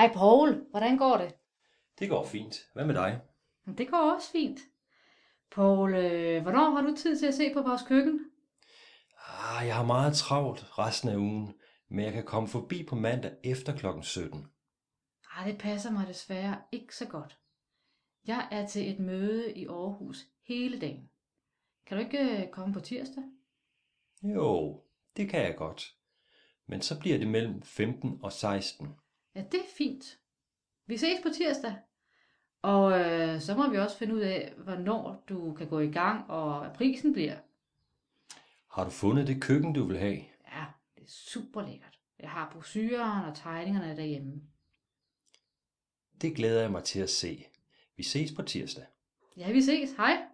Hej Paul, hvordan går det? Det går fint. Hvad med dig? Det går også fint. Paul, øh, hvornår har du tid til at se på vores køkken? Ah, jeg har meget travlt resten af ugen, men jeg kan komme forbi på mandag efter klokken 17. Ej, det passer mig desværre ikke så godt. Jeg er til et møde i Aarhus hele dagen. Kan du ikke øh, komme på tirsdag? Jo, det kan jeg godt. Men så bliver det mellem 15 og 16. Ja, det er fint. Vi ses på tirsdag. Og øh, så må vi også finde ud af, hvornår du kan gå i gang, og hvad prisen bliver. Har du fundet det køkken, du vil have? Ja, det er super lækkert. Jeg har brosyren og tegningerne derhjemme. Det glæder jeg mig til at se. Vi ses på tirsdag. Ja, vi ses. Hej.